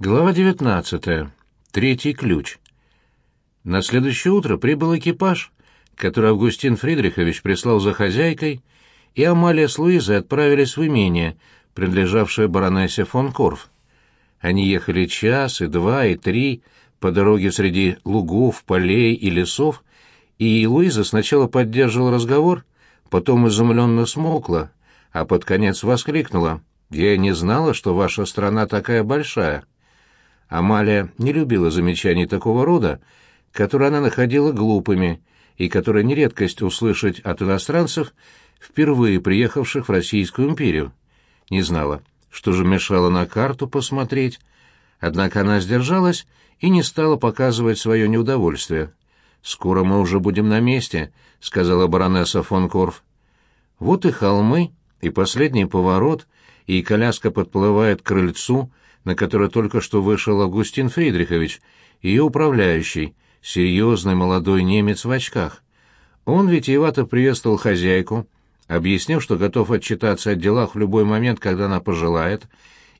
Глава 19. Третий ключ. На следующее утро прибыл экипаж, который Августин Фридрихович прислал за хозяйкой, и Амалия с Луизой отправились в имение, принадлежавшее баронессе фон Корф. Они ехали час, и два, и три, по дороге среди лугов, полей и лесов, и Луиза сначала поддерживала разговор, потом изумленно смолкла, а под конец воскликнула. «Я не знала, что ваша страна такая большая». Амалия не любила замечаний такого рода, которые она находила глупыми и которые не редкость услышать от иностранцев, впервые приехавших в Российскую империю. Не знала, что же мешало на карту посмотреть, однако она сдержалась и не стала показывать свое неудовольствие. «Скоро мы уже будем на месте», — сказала баронесса фон Корф. Вот и холмы, и последний поворот, и коляска подплывает к крыльцу, — на которой только что вышел Августин Фридрихович, ее управляющий, серьезный молодой немец в очках. Он витиевато приветствовал хозяйку, объяснил, что готов отчитаться о делах в любой момент, когда она пожелает,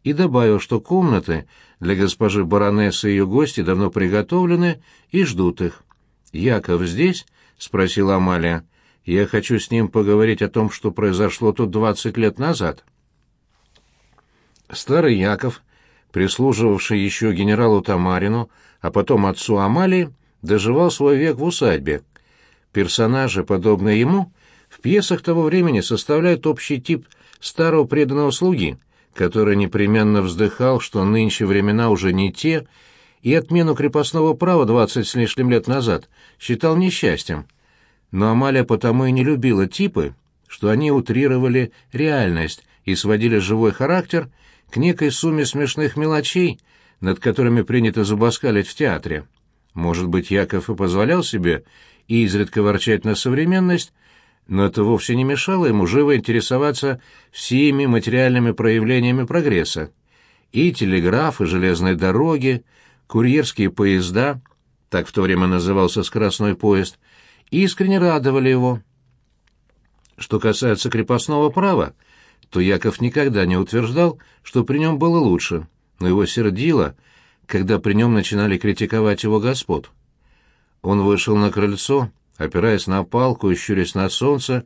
и добавил, что комнаты для госпожи баронессы и ее гости давно приготовлены и ждут их. «Яков здесь?» — спросила Амалия. «Я хочу с ним поговорить о том, что произошло тут двадцать лет назад». Старый Яков прислуживавший еще генералу Тамарину, а потом отцу Амалии, доживал свой век в усадьбе. Персонажи, подобные ему, в пьесах того времени составляют общий тип старого преданного слуги, который непременно вздыхал, что нынче времена уже не те, и отмену крепостного права двадцать с лишним лет назад считал несчастьем. Но Амалия потому и не любила типы, что они утрировали реальность и сводили живой характер – к некой сумме смешных мелочей, над которыми принято зубоскалить в театре. Может быть, Яков и позволял себе изредка ворчать на современность, но это вовсе не мешало ему живо интересоваться всеми материальными проявлениями прогресса. И телеграф, и железные дороги, курьерские поезда, так в то время назывался скоростной поезд, искренне радовали его. Что касается крепостного права, то Яков никогда не утверждал, что при нем было лучше, но его сердило, когда при нем начинали критиковать его господ. Он вышел на крыльцо, опираясь на палку и щурясь на солнце,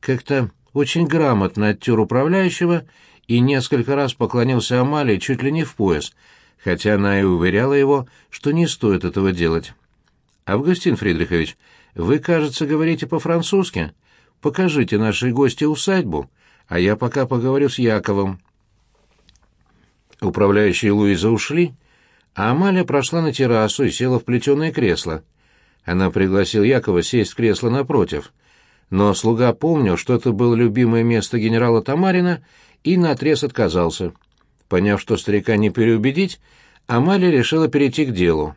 как-то очень грамотно оттер управляющего и несколько раз поклонился Амалии чуть ли не в пояс, хотя она и уверяла его, что не стоит этого делать. «Августин Фридрихович, вы, кажется, говорите по-французски. Покажите нашей гости усадьбу а я пока поговорю с Яковом. Управляющие Луиза ушли, а Амалия прошла на террасу и села в плетеное кресло. Она пригласила Якова сесть в кресло напротив, но слуга помнил, что это было любимое место генерала Тамарина, и наотрез отказался. Поняв, что старика не переубедить, Амалия решила перейти к делу.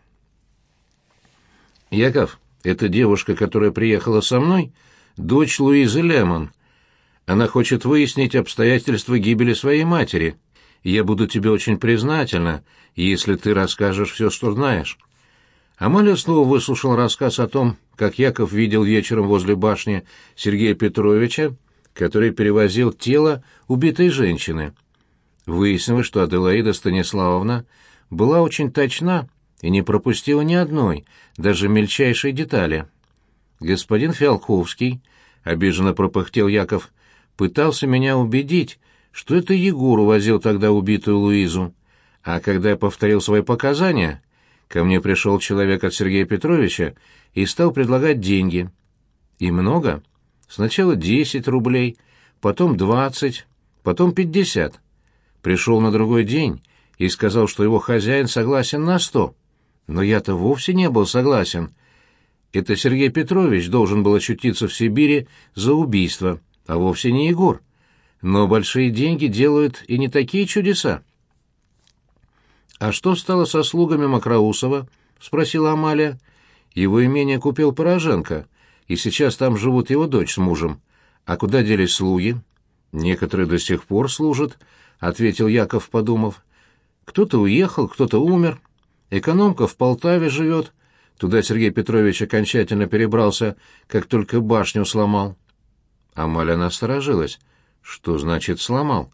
«Яков, эта девушка, которая приехала со мной, дочь Луизы Лемон», она хочет выяснить обстоятельства гибели своей матери. Я буду тебе очень признательна, если ты расскажешь все, что знаешь». Амалия снова выслушал рассказ о том, как Яков видел вечером возле башни Сергея Петровича, который перевозил тело убитой женщины. Выяснилось, что Аделаида Станиславовна была очень точна и не пропустила ни одной, даже мельчайшей детали. Господин Фиалковский, — обиженно пропыхтел Яков, пытался меня убедить, что это Егор увозил тогда убитую Луизу. А когда я повторил свои показания, ко мне пришел человек от Сергея Петровича и стал предлагать деньги. И много. Сначала десять рублей, потом двадцать, потом пятьдесят. Пришел на другой день и сказал, что его хозяин согласен на сто. Но я-то вовсе не был согласен. Это Сергей Петрович должен был очутиться в Сибири за убийство а вовсе не Егор. Но большие деньги делают и не такие чудеса. «А что стало со слугами Макроусова?» — спросила Амалия. «Его имение купил Порошенко, и сейчас там живут его дочь с мужем. А куда делись слуги?» «Некоторые до сих пор служат», — ответил Яков, подумав. «Кто-то уехал, кто-то умер. Экономка в Полтаве живет. Туда Сергей Петрович окончательно перебрался, как только башню сломал». Амаля насторожилась. «Что значит сломал?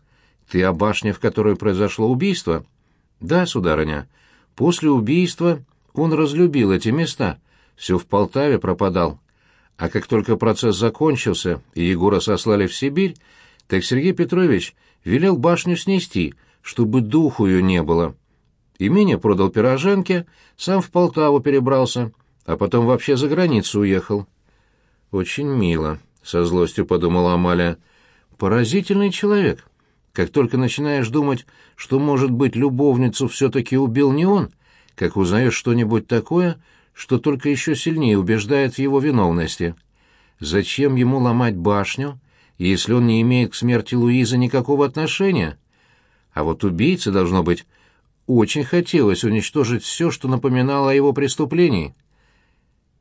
Ты о башне, в которой произошло убийство?» Да, сударыня, после убийства он разлюбил эти места, все в Полтаве пропадал. А как только процесс закончился и Егора сослали в Сибирь, так Сергей Петрович велел башню снести, чтобы духу ее не было. Имение продал Пироженке, сам в Полтаву перебрался, а потом вообще за границу уехал. «Очень мило», — со злостью подумала Амалия. «Поразительный человек. Как только начинаешь думать, что, может быть, любовницу все-таки убил не он, как узнаешь что-нибудь такое, что только еще сильнее убеждает в его виновности. Зачем ему ломать башню, если он не имеет к смерти Луизы никакого отношения? А вот убийце, должно быть, очень хотелось уничтожить все, что напоминало о его преступлении.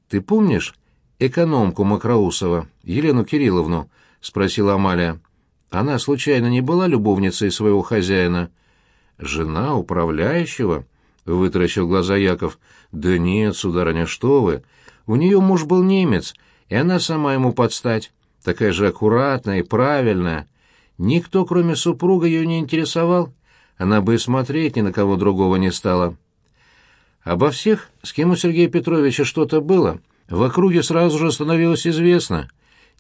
«Ты помнишь экономку Макроусова, Елену Кирилловну?» — спросила Амалия. «Она, случайно, не была любовницей своего хозяина?» «Жена управляющего?» — вытаращил глаза Яков. «Да нет, сударыня, что вы! У нее муж был немец, и она сама ему подстать, такая же аккуратная и правильная. Никто, кроме супруга, ее не интересовал, она бы и смотреть ни на кого другого не стала». Обо всех, с кем у Сергея Петровича что-то было, в округе сразу же становилось известно.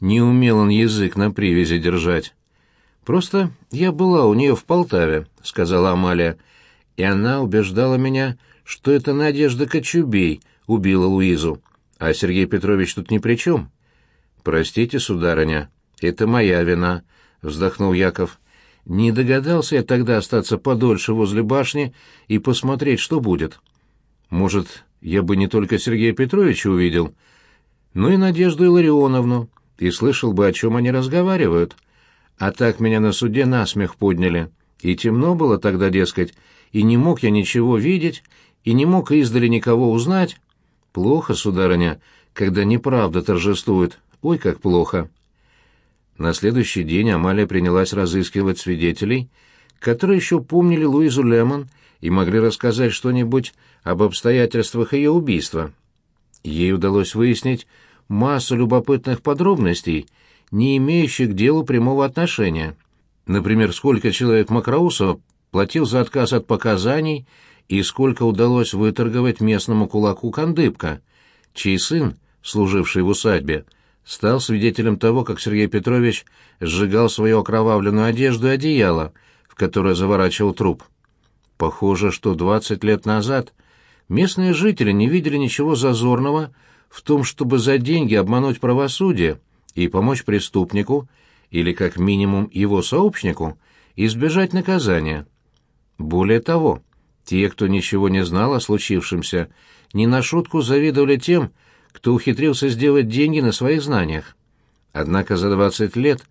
Не умел он язык на привязи держать. «Просто я была у нее в Полтаве», — сказала Амалия, — «и она убеждала меня, что это Надежда Кочубей убила Луизу, а Сергей Петрович тут ни при чем». «Простите, сударыня, это моя вина», — вздохнул Яков. «Не догадался я тогда остаться подольше возле башни и посмотреть, что будет. Может, я бы не только Сергея Петровича увидел, но и Надежду Илларионовну, и слышал бы, о чем они разговаривают». А так меня на суде насмех подняли. И темно было тогда, дескать, и не мог я ничего видеть, и не мог издали никого узнать. Плохо, сударыня, когда неправда торжествует. Ой, как плохо. На следующий день Амалия принялась разыскивать свидетелей, которые еще помнили Луизу Лемон и могли рассказать что-нибудь об обстоятельствах ее убийства. Ей удалось выяснить массу любопытных подробностей — не имеющих к делу прямого отношения. Например, сколько человек Макроусова платил за отказ от показаний и сколько удалось выторговать местному кулаку Кандыбка, чей сын, служивший в усадьбе, стал свидетелем того, как Сергей Петрович сжигал свою окровавленную одежду и одеяло, в которое заворачивал труп. Похоже, что двадцать лет назад местные жители не видели ничего зазорного в том, чтобы за деньги обмануть правосудие и помочь преступнику, или как минимум его сообщнику, избежать наказания. Более того, те, кто ничего не знал о случившемся, не на шутку завидовали тем, кто ухитрился сделать деньги на своих знаниях. Однако за 20 лет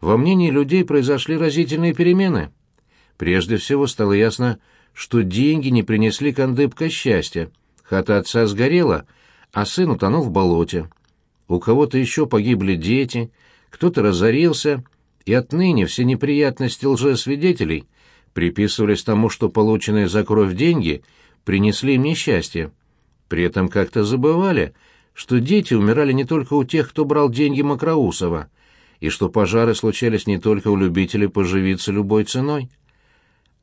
во мнении людей произошли разительные перемены. Прежде всего стало ясно, что деньги не принесли Кандыбка счастья. Хата отца сгорела, а сын утонул в болоте у кого-то еще погибли дети, кто-то разорился, и отныне все неприятности лжесвидетелей приписывались тому, что полученные за кровь деньги принесли им несчастье. При этом как-то забывали, что дети умирали не только у тех, кто брал деньги Макроусова, и что пожары случались не только у любителей поживиться любой ценой.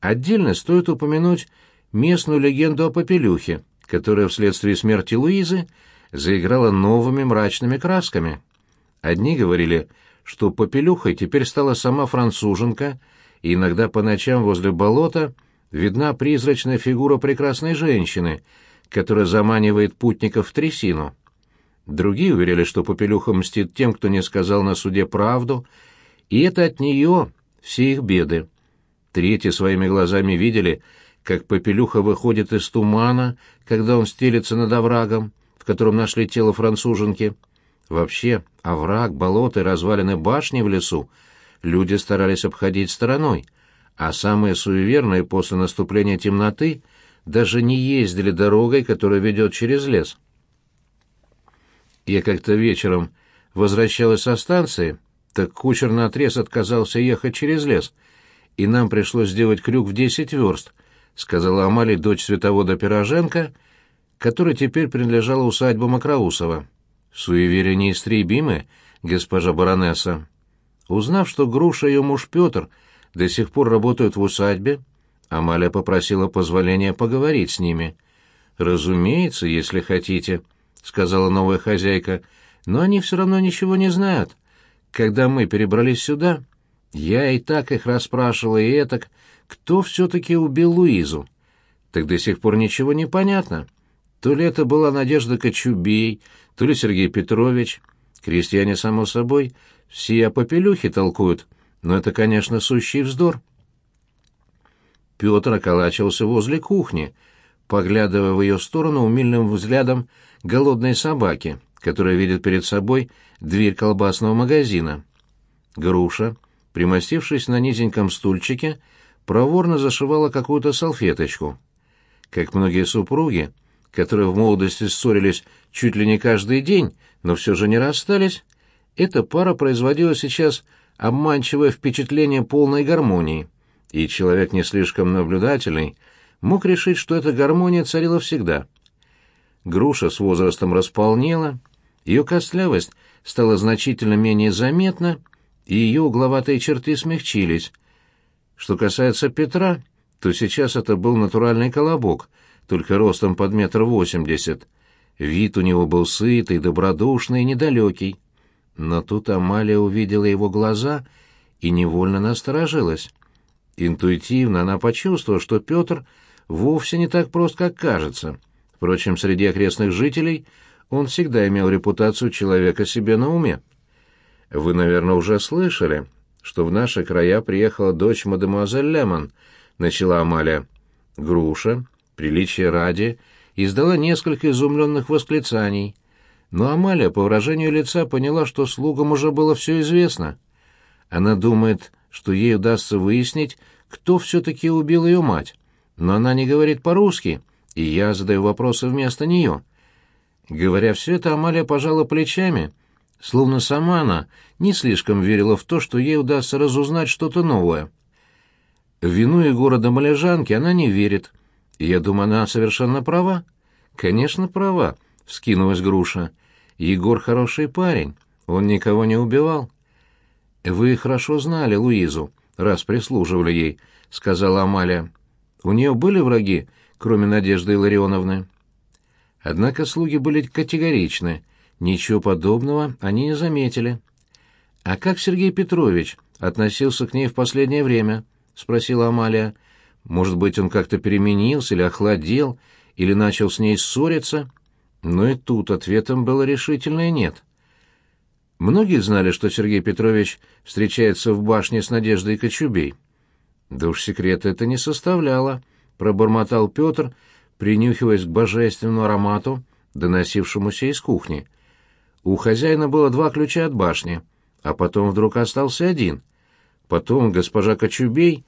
Отдельно стоит упомянуть местную легенду о Попелюхе, которая вследствие смерти Луизы заиграла новыми мрачными красками. Одни говорили, что попелюхой теперь стала сама француженка, и иногда по ночам возле болота видна призрачная фигура прекрасной женщины, которая заманивает путников в трясину. Другие уверяли, что попелюха мстит тем, кто не сказал на суде правду, и это от нее все их беды. Третьи своими глазами видели, как попелюха выходит из тумана, когда он стелится над оврагом, в котором нашли тело француженки. Вообще, овраг, болото и развалины башни в лесу люди старались обходить стороной, а самые суеверные после наступления темноты даже не ездили дорогой, которая ведет через лес. Я как-то вечером возвращалась со станции, так кучер наотрез отказался ехать через лес, и нам пришлось сделать крюк в десять верст, сказала Амали, дочь световода Пироженко — которой теперь принадлежала усадьба Макроусова. Суеверия неистребимы, госпожа баронесса. Узнав, что Груша и ее муж Петр до сих пор работают в усадьбе, Амалия попросила позволения поговорить с ними. «Разумеется, если хотите», — сказала новая хозяйка, — «но они все равно ничего не знают. Когда мы перебрались сюда, я и так их расспрашивала, и этак, кто все-таки убил Луизу. Так до сих пор ничего не понятно. То ли это была Надежда Кочубей, то ли Сергей Петрович. Крестьяне, само собой, все о попелюхе толкуют, но это, конечно, сущий вздор. Петр околачивался возле кухни, поглядывая в ее сторону умильным взглядом голодной собаки, которая видит перед собой дверь колбасного магазина. Груша, примостившись на низеньком стульчике, проворно зашивала какую-то салфеточку. Как многие супруги, которые в молодости ссорились чуть ли не каждый день, но все же не расстались, эта пара производила сейчас обманчивое впечатление полной гармонии, и человек не слишком наблюдательный мог решить, что эта гармония царила всегда. Груша с возрастом располнела, ее костлявость стала значительно менее заметна, ее угловатые черты смягчились. Что касается Петра, то сейчас это был натуральный колобок, только ростом под метр восемьдесят. Вид у него был сытый, добродушный и недалекий. Но тут Амалия увидела его глаза и невольно насторожилась. Интуитивно она почувствовала, что Петр вовсе не так прост, как кажется. Впрочем, среди окрестных жителей он всегда имел репутацию человека себе на уме. Вы, наверное, уже слышали, что в наши края приехала дочь мадемуазель Лемон, начала Амалия. Груша, приличие ради, издала несколько изумленных восклицаний. Но Амалия по выражению лица поняла, что слугам уже было все известно. Она думает, что ей удастся выяснить, кто все-таки убил ее мать. Но она не говорит по-русски, и я задаю вопросы вместо нее. Говоря все это, Амалия пожала плечами, словно сама она не слишком верила в то, что ей удастся разузнать что-то новое. Вину Егора Малежанки она не верит. Я думаю, она совершенно права. Конечно, права, — вскинулась груша. Егор хороший парень, он никого не убивал. Вы хорошо знали Луизу, раз прислуживали ей, — сказала Амалия. У нее были враги, кроме Надежды Илларионовны? Однако слуги были категоричны. Ничего подобного они не заметили. «А как Сергей Петрович относился к ней в последнее время?» — спросила Амалия. «Может быть, он как-то переменился или охладел, или начал с ней ссориться?» Но и тут ответом было решительное «нет». Многие знали, что Сергей Петрович встречается в башне с Надеждой Кочубей. «Да уж секрета это не составляло», — пробормотал Петр, принюхиваясь к божественному аромату, доносившемуся из кухни. У хозяина было два ключа от башни, а потом вдруг остался один. Потом госпожа Кочубей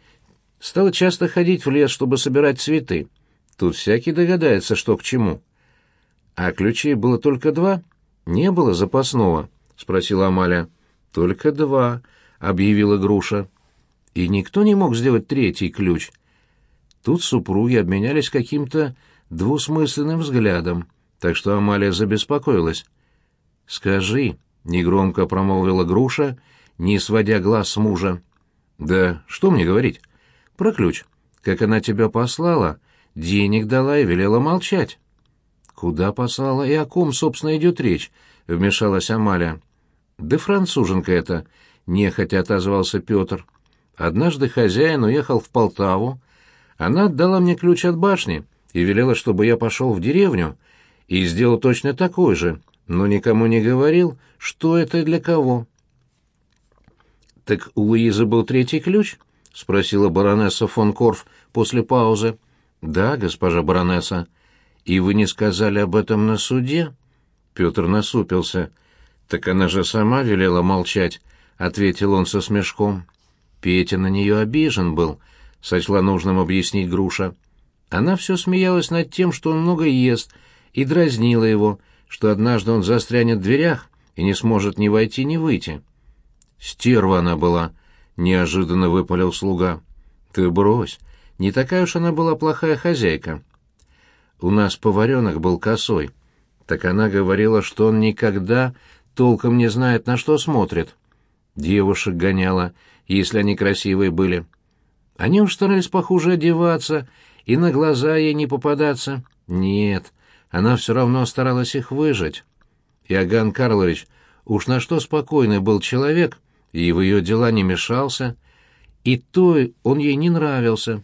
стала часто ходить в лес, чтобы собирать цветы. Тут всякий догадается, что к чему. А ключей было только два? Не было запасного? — спросила Амаля. Только два, — объявила Груша. И никто не мог сделать третий ключ. Тут супруги обменялись каким-то двусмысленным взглядом, так что Амалия забеспокоилась. «Скажи», — негромко промолвила Груша, не сводя глаз с мужа. «Да что мне говорить?» «Про ключ. Как она тебя послала, денег дала и велела молчать». «Куда послала и о ком, собственно, идет речь?» — вмешалась Амалия. «Да француженка это», — нехотя отозвался Петр. «Однажды хозяин уехал в Полтаву. Она отдала мне ключ от башни и велела, чтобы я пошел в деревню и сделал точно такой же, но никому не говорил, что это для кого». «Так у Луизы был третий ключ?» — спросила баронесса фон Корф после паузы. «Да, госпожа баронесса. И вы не сказали об этом на суде?» Петр насупился. «Так она же сама велела молчать», — ответил он со смешком. Петя на нее обижен был, — сочла нужным объяснить Груша. Она все смеялась над тем, что он много ест, и дразнила его, что однажды он застрянет в дверях и не сможет ни войти, ни выйти. «Стерва она была», — неожиданно выпалил слуга. «Ты брось, не такая уж она была плохая хозяйка. У нас поваренок был косой. Так она говорила, что он никогда толком не знает, на что смотрит. Девушек гоняла, если они красивые были. Они уж старались похуже одеваться и на глаза ей не попадаться. Нет, она все равно старалась их выжить. Иоганн Карлович уж на что спокойный был человек, и в ее дела не мешался, и то он ей не нравился.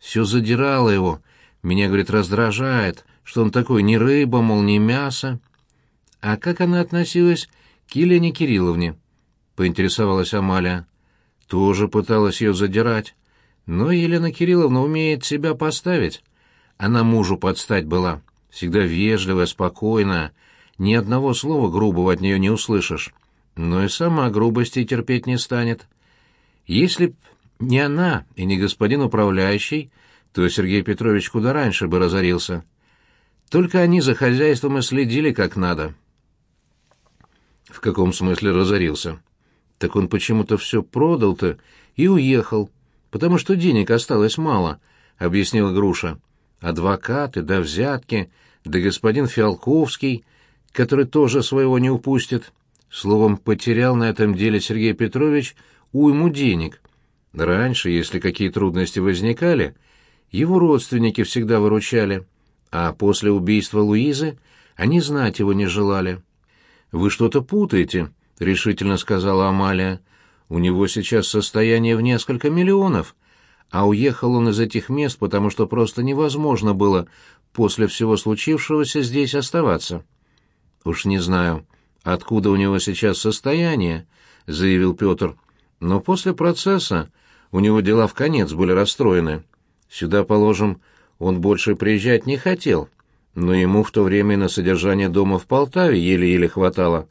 Все задирало его, меня, говорит, раздражает, что он такой ни рыба, мол, ни мясо. А как она относилась к Елене Кирилловне? Поинтересовалась Амалия. Тоже пыталась ее задирать. Но Елена Кирилловна умеет себя поставить. Она мужу подстать была. Всегда вежливая, спокойная. Ни одного слова грубого от нее не услышишь. Но и сама грубости терпеть не станет. Если б не она и не господин управляющий, то Сергей Петрович куда раньше бы разорился. Только они за хозяйством и следили как надо. В каком смысле разорился? Так он почему-то все продал-то и уехал, потому что денег осталось мало, — объяснила Груша. Адвокаты, да взятки, да господин Фиалковский, который тоже своего не упустит. Словом, потерял на этом деле Сергей Петрович уйму денег. Раньше, если какие трудности возникали, его родственники всегда выручали, а после убийства Луизы они знать его не желали. «Вы что-то путаете», — решительно сказала Амалия. «У него сейчас состояние в несколько миллионов, а уехал он из этих мест, потому что просто невозможно было после всего случившегося здесь оставаться». «Уж не знаю, откуда у него сейчас состояние», — заявил Петр. «Но после процесса у него дела в конец были расстроены. Сюда, положим, он больше приезжать не хотел, но ему в то время на содержание дома в Полтаве еле-еле хватало.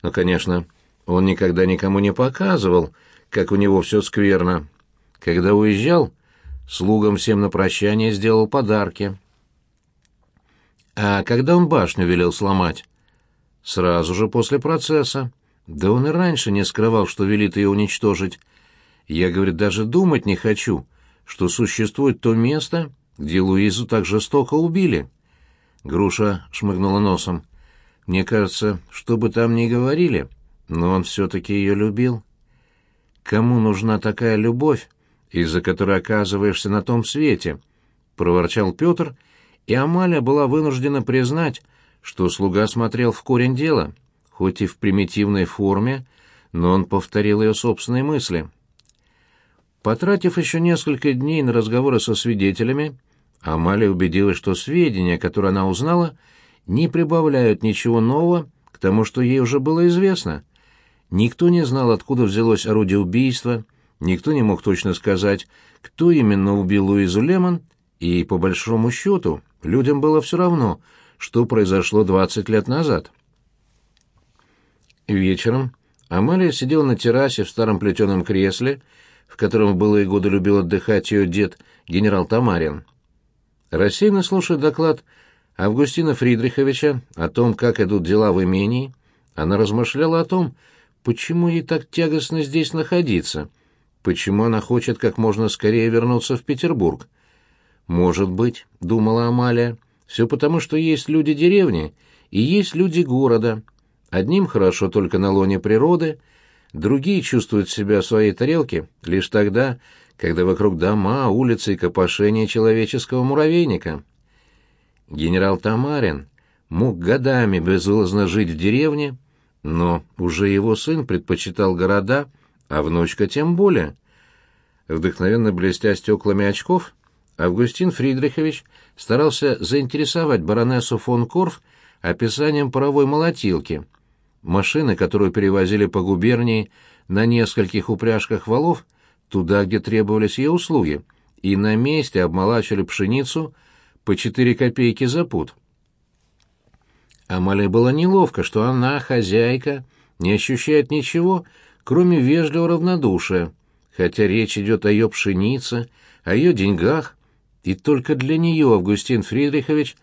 Но, конечно, он никогда никому не показывал, как у него все скверно. Когда уезжал, слугам всем на прощание сделал подарки. А когда он башню велел сломать? Сразу же после процесса. Да он и раньше не скрывал, что велит ее уничтожить. Я, говорит, даже думать не хочу, что существует то место, где Луизу так жестоко убили. Груша шмыгнула носом. Мне кажется, что бы там ни говорили, но он все-таки ее любил. Кому нужна такая любовь, из-за которой оказываешься на том свете? Проворчал Петр, и Амалия была вынуждена признать, что слуга смотрел в корень дела, хоть и в примитивной форме, но он повторил ее собственные мысли. Потратив еще несколько дней на разговоры со свидетелями, Амалия убедилась, что сведения, которые она узнала, не прибавляют ничего нового к тому, что ей уже было известно. Никто не знал, откуда взялось орудие убийства, никто не мог точно сказать, кто именно убил Луизу Лемон, и, по большому счету, людям было все равно, что произошло 20 лет назад. Вечером Амалия сидела на террасе в старом плетеном кресле, в котором было и годы любил отдыхать ее дед, генерал Тамарин. Рассеянно слушая доклад Августина Фридриховича о том, как идут дела в имении, она размышляла о том, почему ей так тягостно здесь находиться, почему она хочет как можно скорее вернуться в Петербург. «Может быть», — думала Амалия, — «все потому, что есть люди деревни и есть люди города. Одним хорошо только на лоне природы, другие чувствуют себя в своей тарелке лишь тогда, когда вокруг дома, улицы и копошения человеческого муравейника. Генерал Тамарин мог годами безвылазно жить в деревне, но уже его сын предпочитал города, а внучка тем более. Вдохновенно блестя стеклами очков, Августин Фридрихович старался заинтересовать баронессу фон Корф описанием паровой молотилки, машины, которую перевозили по губернии на нескольких упряжках валов, туда, где требовались ее услуги, и на месте обмолачивали пшеницу по четыре копейки за пуд. Амале было неловко, что она, хозяйка, не ощущает ничего, кроме вежливого равнодушия, хотя речь идет о ее пшенице, о ее деньгах, и только для нее Августин Фридрихович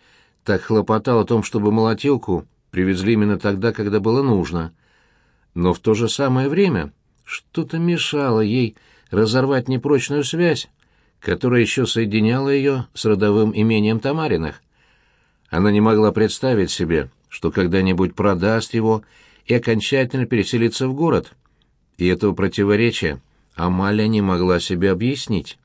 так хлопотал о том, чтобы молотилку привезли именно тогда, когда было нужно. Но в то же самое время что-то мешало ей разорвать непрочную связь, которая еще соединяла ее с родовым имением Тамариных. Она не могла представить себе, что когда-нибудь продаст его и окончательно переселится в город. И этого противоречия Амалия не могла себе объяснить.